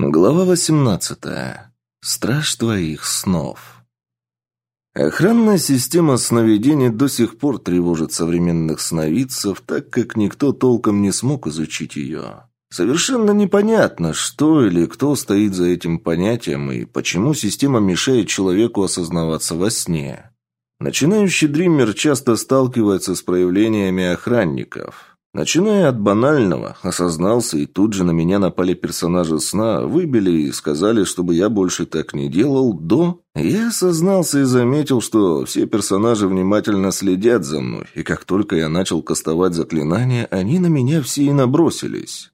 Глава 18. Страж твоих снов. Охранная система сновидений до сих пор тревожит современных сновидцев, так как никто толком не смог изучить ее. Совершенно непонятно, что или кто стоит за этим понятием и почему система мешает человеку осознаваться во сне. Начинающий дриммер часто сталкивается с проявлениями охранников. Начиная от банального, осознался, и тут же на меня напали персонажи сна, выбили и сказали, чтобы я больше так не делал, до... Я осознался и заметил, что все персонажи внимательно следят за мной, и как только я начал кастовать заклинания, они на меня все и набросились.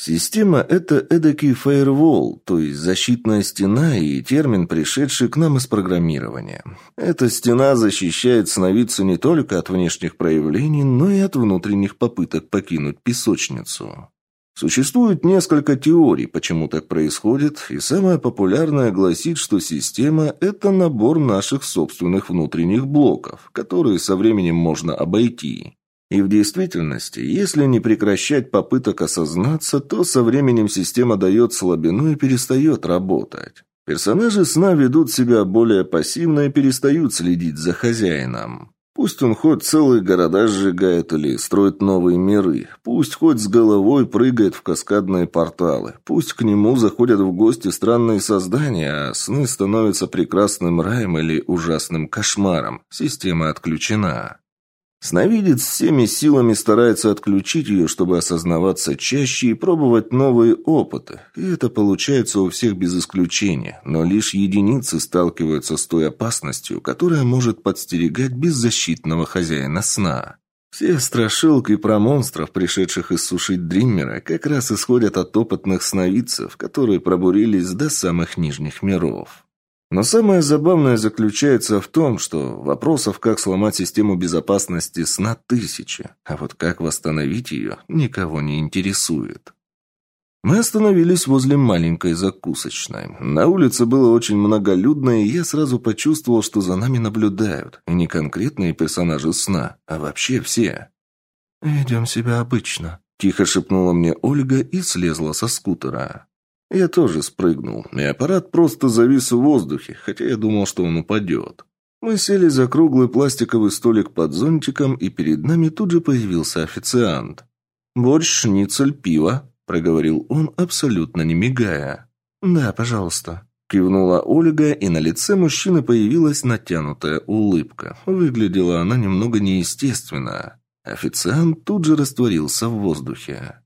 Система – это эдакий фаервол, то есть защитная стена и термин, пришедший к нам из программирования. Эта стена защищает сновидцу не только от внешних проявлений, но и от внутренних попыток покинуть песочницу. Существует несколько теорий, почему так происходит, и самая популярная гласит, что система – это набор наших собственных внутренних блоков, которые со временем можно обойти. И в действительности, если не прекращать попыток осознаться, то со временем система дает слабину и перестает работать. Персонажи сна ведут себя более пассивно и перестают следить за хозяином. Пусть он хоть целые города сжигает или строит новые миры, пусть хоть с головой прыгает в каскадные порталы, пусть к нему заходят в гости странные создания, а сны становятся прекрасным раем или ужасным кошмаром, система отключена. Сновидец всеми силами старается отключить ее, чтобы осознаваться чаще и пробовать новые опыты. И это получается у всех без исключения, но лишь единицы сталкиваются с той опасностью, которая может подстерегать беззащитного хозяина сна. Все страшилки про монстров, пришедших иссушить Дриммера, как раз исходят от опытных сновидцев, которые пробурились до самых нижних миров. Но самое забавное заключается в том, что вопросов, как сломать систему безопасности сна тысячи, а вот как восстановить ее, никого не интересует. Мы остановились возле маленькой закусочной. На улице было очень многолюдно, и я сразу почувствовал, что за нами наблюдают. И не конкретные персонажи сна, а вообще все. «Ведем себя обычно», – тихо шепнула мне Ольга и слезла со скутера. Я тоже спрыгнул, и аппарат просто завис в воздухе, хотя я думал, что он упадет. Мы сели за круглый пластиковый столик под зонтиком, и перед нами тут же появился официант. «Борщ, шницель, пиво», — проговорил он, абсолютно не мигая. «Да, пожалуйста», — кивнула Ольга, и на лице мужчины появилась натянутая улыбка. Выглядела она немного неестественно. Официант тут же растворился в воздухе.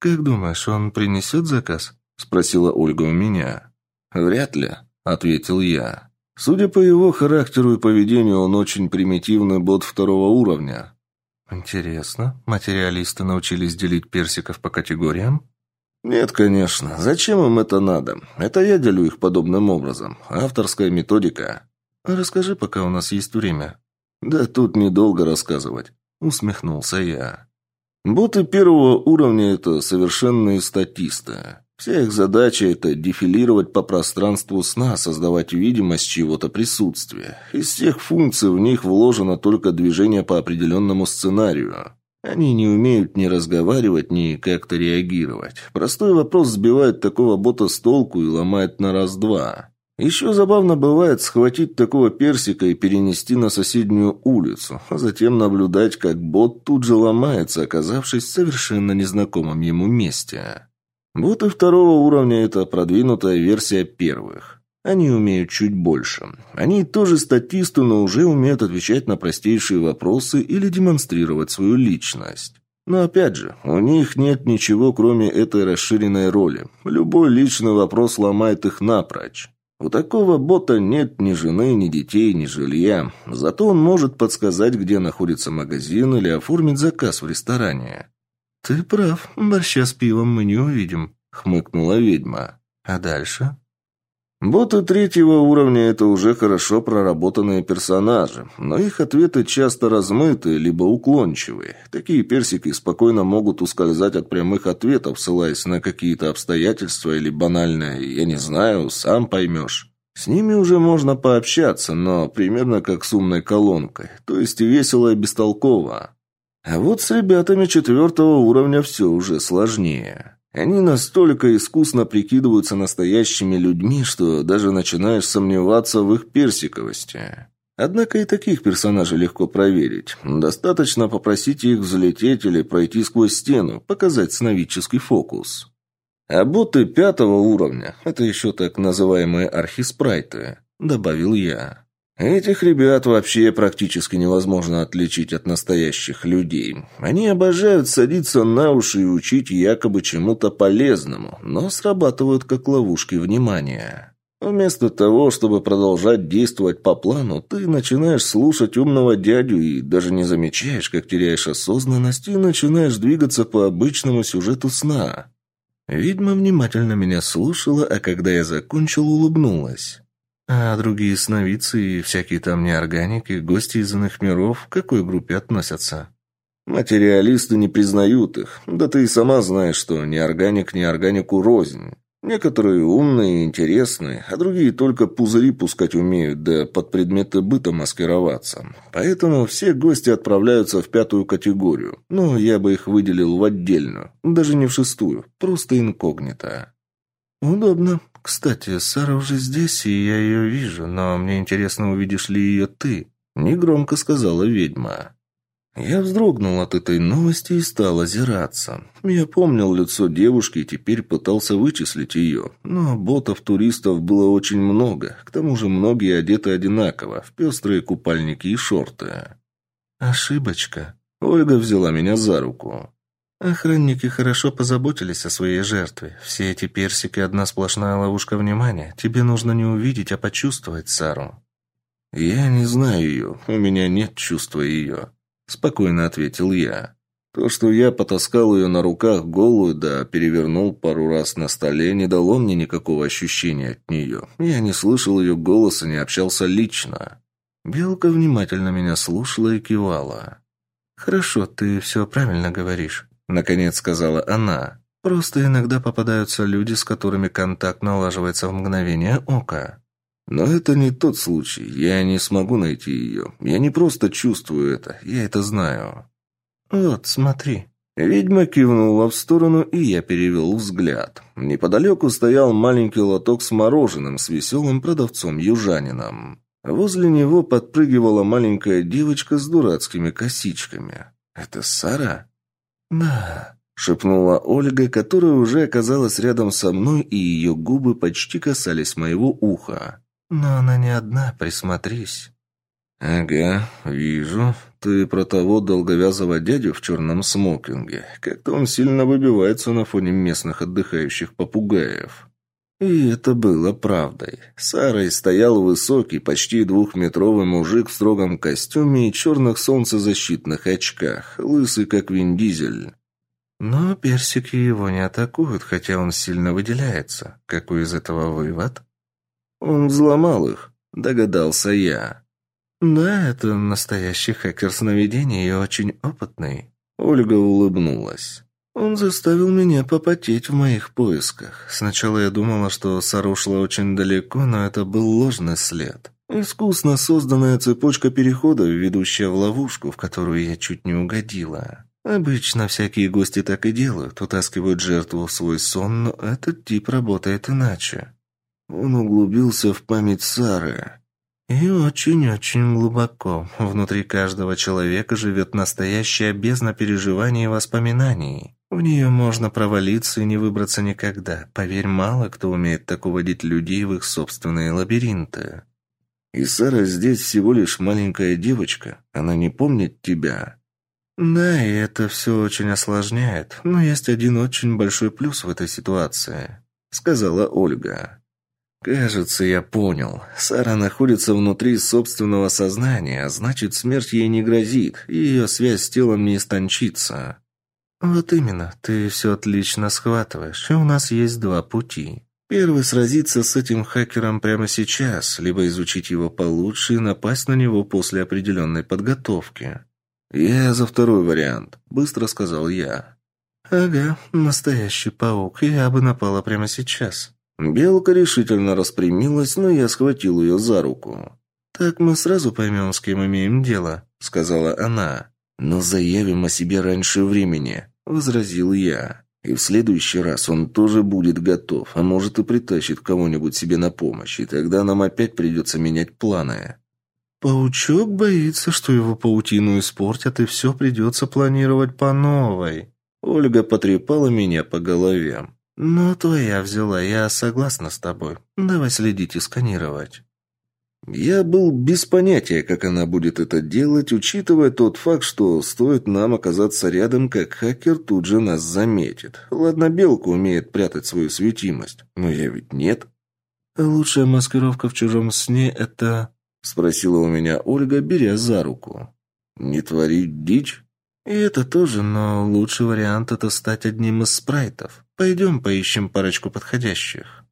«Как думаешь, он принесет заказ?» Спросила Ольга у меня. «Вряд ли», — ответил я. «Судя по его характеру и поведению, он очень примитивный бот второго уровня». «Интересно. Материалисты научились делить персиков по категориям?» «Нет, конечно. Зачем им это надо? Это я делю их подобным образом. Авторская методика». «Расскажи, пока у нас есть время». «Да тут недолго рассказывать», — усмехнулся я. «Боты первого уровня — это совершенные статисты. Вся их задача – это дефилировать по пространству сна, создавать видимость чего-то присутствия. Из всех функций в них вложено только движение по определенному сценарию. Они не умеют ни разговаривать, ни как-то реагировать. Простой вопрос сбивает такого бота с толку и ломает на раз-два. Еще забавно бывает схватить такого персика и перенести на соседнюю улицу, а затем наблюдать, как бот тут же ломается, оказавшись в совершенно незнакомом ему месте. Боты второго уровня – это продвинутая версия первых. Они умеют чуть больше. Они тоже статисты, но уже умеют отвечать на простейшие вопросы или демонстрировать свою личность. Но опять же, у них нет ничего, кроме этой расширенной роли. Любой личный вопрос ломает их напрочь. У такого бота нет ни жены, ни детей, ни жилья. Зато он может подсказать, где находится магазин или оформить заказ в ресторане. «Ты прав, борща с пивом мы не увидим», — хмыкнула ведьма. «А дальше?» Боты третьего уровня – это уже хорошо проработанные персонажи, но их ответы часто размытые, либо уклончивые. Такие персики спокойно могут ускользать от прямых ответов, ссылаясь на какие-то обстоятельства или банальное «я не знаю, сам поймешь». С ними уже можно пообщаться, но примерно как с умной колонкой, то есть весело и бестолково. А вот с ребятами четвертого уровня все уже сложнее. Они настолько искусно прикидываются настоящими людьми, что даже начинаешь сомневаться в их персиковости. Однако и таких персонажей легко проверить. Достаточно попросить их взлететь или пройти сквозь стену, показать сновидческий фокус. А боты пятого уровня – это еще так называемые архиспрайты, добавил я. Этих ребят вообще практически невозможно отличить от настоящих людей. Они обожают садиться на уши и учить якобы чему-то полезному, но срабатывают как ловушки внимания. Вместо того, чтобы продолжать действовать по плану, ты начинаешь слушать умного дядю и даже не замечаешь, как теряешь осознанность и начинаешь двигаться по обычному сюжету сна. Ведьма внимательно меня слушала, а когда я закончил, улыбнулась. А другие сновидцы и всякие там неорганики, гости из иных миров, к какой группе относятся? Материалисты не признают их. Да ты и сама знаешь, что неорганик неорганику рознь. Некоторые умные и интересные, а другие только пузыри пускать умеют, да под предметы быта маскироваться. Поэтому все гости отправляются в пятую категорию. Но я бы их выделил в отдельную, даже не в шестую, просто инкогнито. Удобно. «Кстати, Сара уже здесь, и я ее вижу, но мне интересно, увидишь ли ее ты?» Негромко сказала ведьма. Я вздрогнул от этой новости и стал озираться. Я помнил лицо девушки и теперь пытался вычислить ее. Но ботов-туристов было очень много. К тому же многие одеты одинаково, в пестрые купальники и шорты. «Ошибочка». Ольга взяла меня за руку. Охранники хорошо позаботились о своей жертве. Все эти персики – одна сплошная ловушка внимания. Тебе нужно не увидеть, а почувствовать Сару. «Я не знаю ее. У меня нет чувства ее», – спокойно ответил я. То, что я потаскал ее на руках голую, да перевернул пару раз на столе, не дало мне никакого ощущения от нее. Я не слышал ее голоса, не общался лично. Белка внимательно меня слушала и кивала. «Хорошо, ты все правильно говоришь наконец сказала она. Просто иногда попадаются люди, с которыми контакт налаживается в мгновение ока. Но это не тот случай. Я не смогу найти ее. Я не просто чувствую это, я это знаю. Вот, смотри. Ведьма кивнула в сторону, и я перевел взгляд. Неподалеку стоял маленький лоток с мороженым с веселым продавцом-южанином. Возле него подпрыгивала маленькая девочка с дурацкими косичками. «Это Сара?» «Да», — шепнула Ольга, которая уже оказалась рядом со мной, и ее губы почти касались моего уха. «Но она не одна, присмотрись». «Ага, вижу. Ты про того долговязого дядю в черном смокинге. Как-то он сильно выбивается на фоне местных отдыхающих попугаев». И это было правдой. Сарой стоял высокий, почти двухметровый мужик в строгом костюме и черных солнцезащитных очках, лысый, как Вин Дизель. Но персики его не атакуют, хотя он сильно выделяется. Какой из этого вывод? Он взломал их, догадался я. Да, это настоящий хакер сновидений и очень опытный. Ольга улыбнулась. Он заставил меня попотеть в моих поисках. Сначала я думала, что Сара ушла очень далеко, но это был ложный след. Искусно созданная цепочка переходов, ведущая в ловушку, в которую я чуть не угодила. Обычно всякие гости так и делают, утаскивают жертву в свой сон, но этот тип работает иначе. Он углубился в память Сары. И очень-очень глубоко. Внутри каждого человека живет настоящая бездна переживаний и воспоминаний. В нее можно провалиться и не выбраться никогда. Поверь, мало кто умеет так уводить людей в их собственные лабиринты. И Сара здесь всего лишь маленькая девочка. Она не помнит тебя. Да, и это все очень осложняет. Но есть один очень большой плюс в этой ситуации, сказала Ольга. «Кажется, я понял. Сара находится внутри собственного сознания, а значит, смерть ей не грозит, и ее связь с телом не истончится». «Вот именно. Ты все отлично схватываешь, и у нас есть два пути. Первый – сразиться с этим хакером прямо сейчас, либо изучить его получше и напасть на него после определенной подготовки». «Я за второй вариант», – быстро сказал я. «Ага, настоящий паук. Я бы напала прямо сейчас». Белка решительно распрямилась, но я схватил ее за руку. «Так мы сразу поймем, с кем имеем дело», — сказала она. «Но заявим о себе раньше времени», — возразил я. И в следующий раз он тоже будет готов, а может и притащит кого-нибудь себе на помощь, и тогда нам опять придется менять планы. Паучок боится, что его паутину испортят, и все придется планировать по новой. Ольга потрепала меня по голове. «Но твоя взяла, я согласна с тобой. Давай следить и сканировать». Я был без понятия, как она будет это делать, учитывая тот факт, что стоит нам оказаться рядом, как хакер тут же нас заметит. Ладно, Белка умеет прятать свою светимость, но я ведь нет. «Лучшая маскировка в чужом сне — это...» — спросила у меня Ольга, беря за руку. «Не творить дичь?» «И это тоже, но лучший вариант — это стать одним из спрайтов. Пойдем поищем парочку подходящих».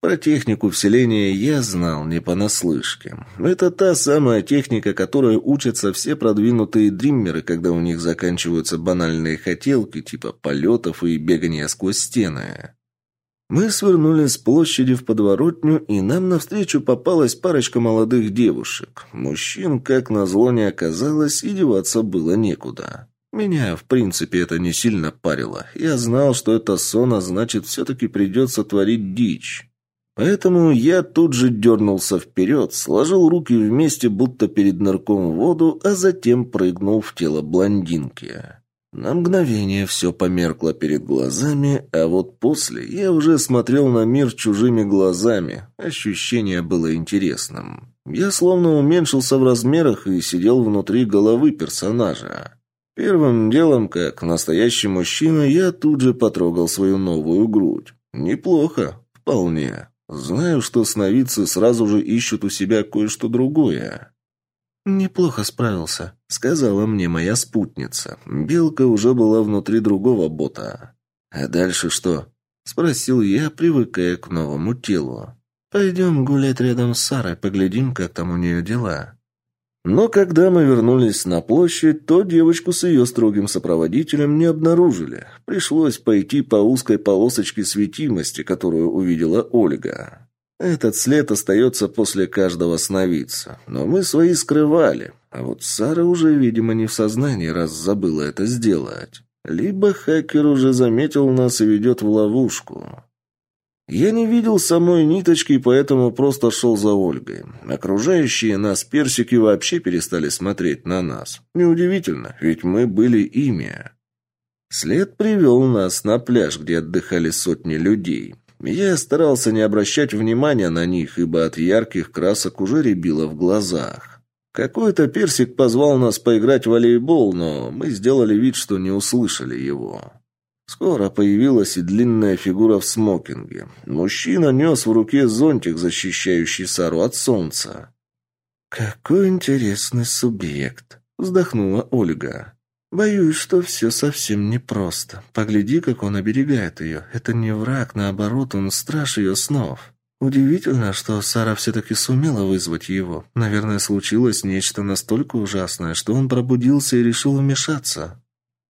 Про технику вселения я знал не понаслышке. Это та самая техника, которой учатся все продвинутые дриммеры, когда у них заканчиваются банальные хотелки, типа полетов и бегания сквозь стены. Мы свернули с площади в подворотню, и нам навстречу попалась парочка молодых девушек. Мужчин, как назло, не оказалось, и деваться было некуда. Меня, в принципе, это не сильно парило. Я знал, что это сон, а значит, все-таки придется творить дичь. Поэтому я тут же дернулся вперед, сложил руки вместе, будто перед нырком в воду, а затем прыгнул в тело блондинки. На мгновение все померкло перед глазами, а вот после я уже смотрел на мир чужими глазами. Ощущение было интересным. Я словно уменьшился в размерах и сидел внутри головы персонажа. Первым делом, как настоящий мужчина, я тут же потрогал свою новую грудь. Неплохо, вполне. Знаю, что сновидцы сразу же ищут у себя кое-что другое. «Неплохо справился», — сказала мне моя спутница. Белка уже была внутри другого бота. «А дальше что?» — спросил я, привыкая к новому телу. «Пойдем гулять рядом с Сарой, поглядим, как там у нее дела». Но когда мы вернулись на площадь, то девочку с ее строгим сопроводителем не обнаружили. Пришлось пойти по узкой полосочке светимости, которую увидела Ольга. Этот след остается после каждого сновидца, но мы свои скрывали. А вот Сара уже, видимо, не в сознании, раз забыла это сделать. Либо хакер уже заметил нас и ведет в ловушку. Я не видел самой ниточки, поэтому просто шел за Ольгой. Окружающие нас персики вообще перестали смотреть на нас. Неудивительно, ведь мы были ими. След привел нас на пляж, где отдыхали сотни людей. Я старался не обращать внимания на них, ибо от ярких красок уже рябило в глазах. Какой-то персик позвал нас поиграть в волейбол, но мы сделали вид, что не услышали его. Скоро появилась и длинная фигура в смокинге. Мужчина нес в руке зонтик, защищающий Сару от солнца. «Какой интересный субъект!» — вздохнула Ольга. «Боюсь, что все совсем непросто. Погляди, как он оберегает ее. Это не враг, наоборот, он страж ее снов. Удивительно, что Сара все-таки сумела вызвать его. Наверное, случилось нечто настолько ужасное, что он пробудился и решил вмешаться».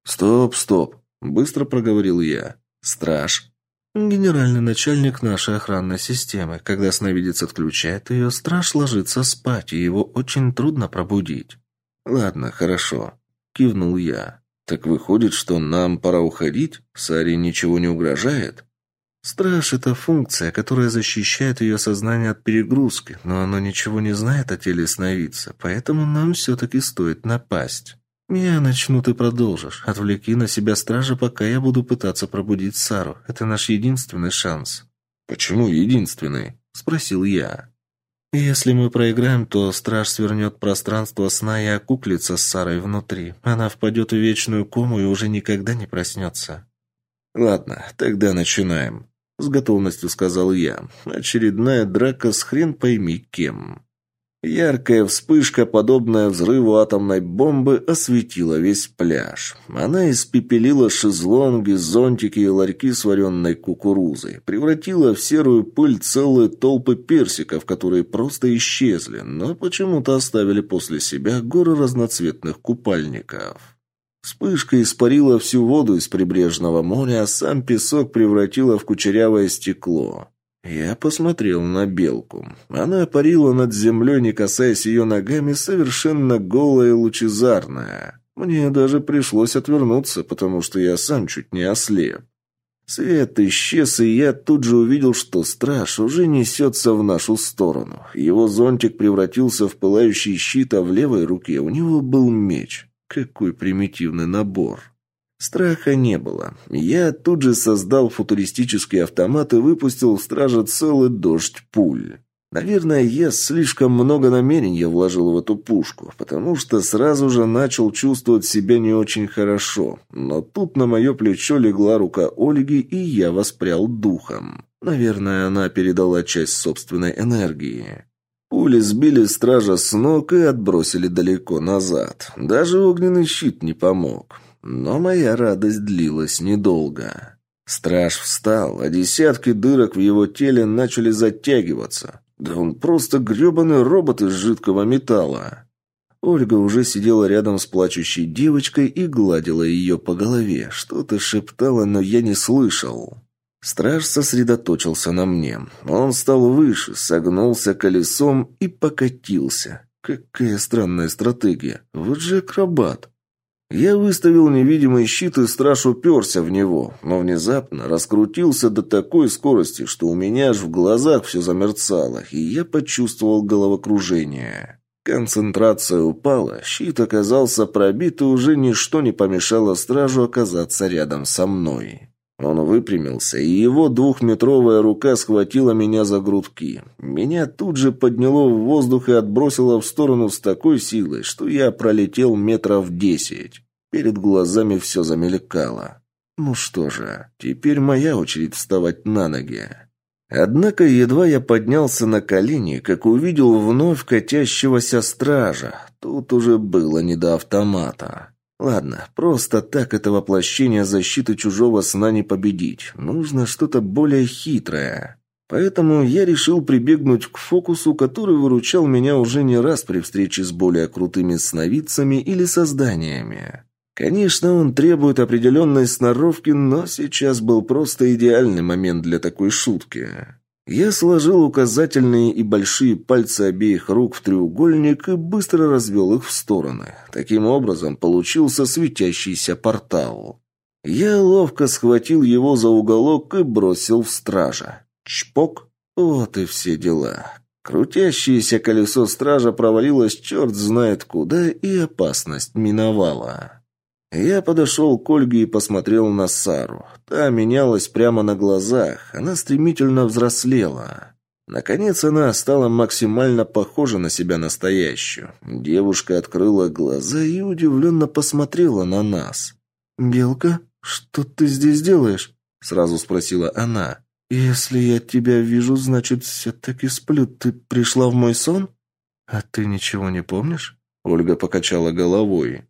«Стоп, стоп!» Быстро проговорил я. «Страж». «Генеральный начальник нашей охранной системы. Когда сновидец отключает ее, страж ложится спать, и его очень трудно пробудить». «Ладно, хорошо», — кивнул я. «Так выходит, что нам пора уходить? Саре ничего не угрожает?» Страж – это функция, которая защищает ее сознание от перегрузки, но оно ничего не знает о теле сновидца, поэтому нам все-таки стоит напасть. «Я начну, ты продолжишь. Отвлеки на себя стража, пока я буду пытаться пробудить Сару. Это наш единственный шанс». «Почему единственный?» – спросил я. «Если мы проиграем, то страж свернет пространство сна и окуклится с Сарой внутри. Она впадет в вечную кому и уже никогда не проснется». «Ладно, тогда начинаем», – с готовностью сказал я. «Очередная драка с хрен пойми кем». Яркая вспышка, подобная взрыву атомной бомбы, осветила весь пляж. Она испепелила шезлонги, зонтики и ларьки с вареной кукурузой, превратила в серую пыль целые толпы персиков, которые просто исчезли, но почему-то оставили после себя горы разноцветных купальников. Вспышка испарила всю воду из прибрежного моря, а сам песок превратила в кучерявое стекло. Я посмотрел на белку. Она парила над землей, не касаясь ее ногами, совершенно голая и лучезарная. Мне даже пришлось отвернуться, потому что я сам чуть не ослеп. Свет исчез, и я тут же увидел, что страж уже несется в нашу сторону. Его зонтик превратился в пылающий щит, а в левой руке у него был меч. Какой примитивный набор. Страха не было. Я тут же создал футуристический автомат и выпустил в стража целый дождь пуль. Наверное, я слишком много намерения вложил в эту пушку, потому что сразу же начал чувствовать себя не очень хорошо. Но тут на мое плечо легла рука Ольги, и я воспрял духом. Наверное, она передала часть собственной энергии. Пули сбили стража с ног и отбросили далеко назад. Даже огненный щит не помог. Но моя радость длилась недолго. Страж встал, а десятки дырок в его теле начали затягиваться. Да он просто гребаный робот из жидкого металла. Ольга уже сидела рядом с плачущей девочкой и гладила ее по голове. Что-то шептала, но я не слышал. Страж сосредоточился на мне. Он стал выше, согнулся колесом и покатился. Какая странная стратегия. Вот же акробат. Я выставил невидимый щит, и страж уперся в него, но внезапно раскрутился до такой скорости, что у меня аж в глазах все замерцало, и я почувствовал головокружение. Концентрация упала, щит оказался пробит, и уже ничто не помешало стражу оказаться рядом со мной. Он выпрямился, и его двухметровая рука схватила меня за грудки. Меня тут же подняло в воздух и отбросило в сторону с такой силой, что я пролетел метров десять. Перед глазами все замелькало. Ну что же, теперь моя очередь вставать на ноги. Однако едва я поднялся на колени, как увидел вновь катящегося стража. Тут уже было не до автомата. Ладно, просто так это воплощение защиты чужого сна не победить. Нужно что-то более хитрое. Поэтому я решил прибегнуть к фокусу, который выручал меня уже не раз при встрече с более крутыми сновидцами или созданиями. Конечно, он требует определенной сноровки, но сейчас был просто идеальный момент для такой шутки. Я сложил указательные и большие пальцы обеих рук в треугольник и быстро развел их в стороны. Таким образом получился светящийся портал. Я ловко схватил его за уголок и бросил в стража. Чпок! Вот и все дела. Крутящееся колесо стража провалилось черт знает куда, и опасность миновала. Я подошел к Ольге и посмотрел на Сару. Та менялась прямо на глазах. Она стремительно взрослела. Наконец она стала максимально похожа на себя настоящую. Девушка открыла глаза и удивленно посмотрела на нас. «Белка, что ты здесь делаешь?» – сразу спросила она. «Если я тебя вижу, значит, все-таки сплю. Ты пришла в мой сон?» «А ты ничего не помнишь?» Ольга покачала головой.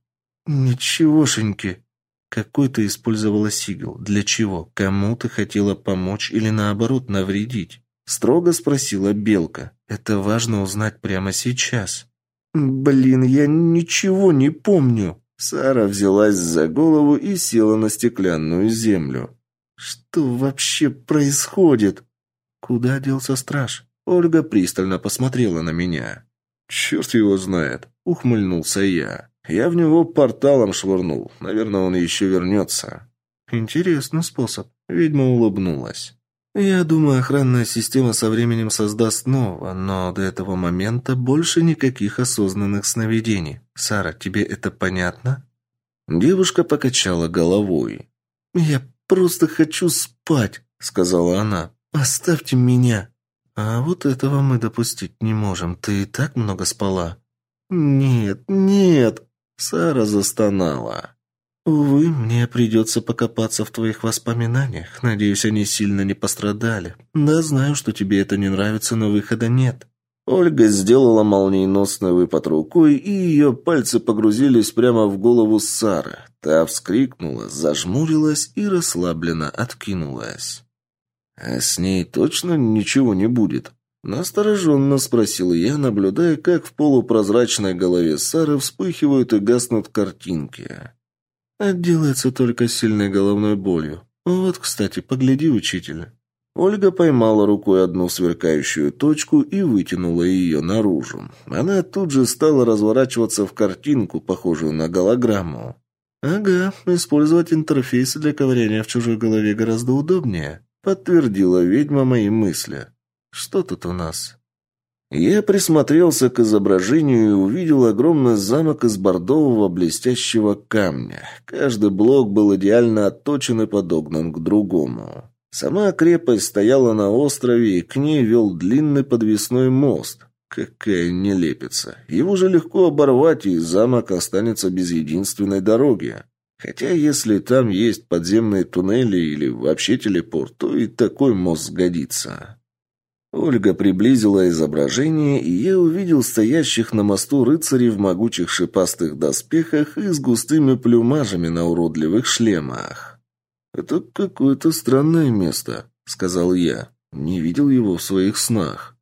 «Ничегошеньки. Какой ты использовала сигл? Для чего? Кому ты хотела помочь или наоборот навредить?» Строго спросила Белка. «Это важно узнать прямо сейчас». «Блин, я ничего не помню». Сара взялась за голову и села на стеклянную землю. «Что вообще происходит?» «Куда делся страж?» Ольга пристально посмотрела на меня. «Черт его знает», — ухмыльнулся я. Я в него порталом швырнул. Наверное, он еще вернется. Интересный способ. Ведьма улыбнулась. Я думаю, охранная система со временем создаст нового, но до этого момента больше никаких осознанных сновидений. Сара, тебе это понятно? Девушка покачала головой. Я просто хочу спать, сказала она. Оставьте меня. А вот этого мы допустить не можем. Ты и так много спала. Нет, нет, Сара застонала. «Увы, мне придется покопаться в твоих воспоминаниях. Надеюсь, они сильно не пострадали. Да, знаю, что тебе это не нравится, но выхода нет». Ольга сделала молниеносный выпад рукой, и ее пальцы погрузились прямо в голову Сары. Та вскрикнула, зажмурилась и расслабленно откинулась. «А с ней точно ничего не будет?» Настороженно спросил я, наблюдая, как в полупрозрачной голове Сары вспыхивают и гаснут картинки. Отделается только сильной головной болью. Вот, кстати, погляди, учитель. Ольга поймала рукой одну сверкающую точку и вытянула ее наружу. Она тут же стала разворачиваться в картинку, похожую на голограмму. «Ага, использовать интерфейсы для ковыряния в чужой голове гораздо удобнее», подтвердила ведьма мои мысли. «Что тут у нас?» Я присмотрелся к изображению и увидел огромный замок из бордового блестящего камня. Каждый блок был идеально отточен и подогнан к другому. Сама крепость стояла на острове, и к ней вел длинный подвесной мост. Какая нелепица. Его же легко оборвать, и замок останется без единственной дороги. Хотя если там есть подземные туннели или вообще телепорт, то и такой мост сгодится. Ольга приблизила изображение, и я увидел стоящих на мосту рыцарей в могучих шипастых доспехах и с густыми плюмажами на уродливых шлемах. «Это какое-то странное место», — сказал я. «Не видел его в своих снах».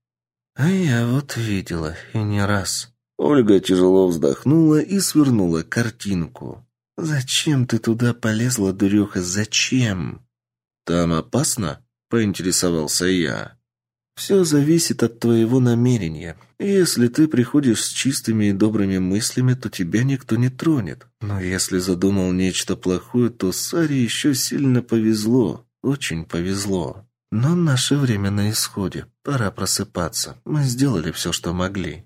«А я вот видела, и не раз». Ольга тяжело вздохнула и свернула картинку. «Зачем ты туда полезла, дуреха, зачем?» «Там опасно?» — поинтересовался я. Все зависит от твоего намерения. Если ты приходишь с чистыми и добрыми мыслями, то тебя никто не тронет. Но если задумал нечто плохое, то Саре еще сильно повезло. Очень повезло. Но наше время на исходе. Пора просыпаться. Мы сделали все, что могли.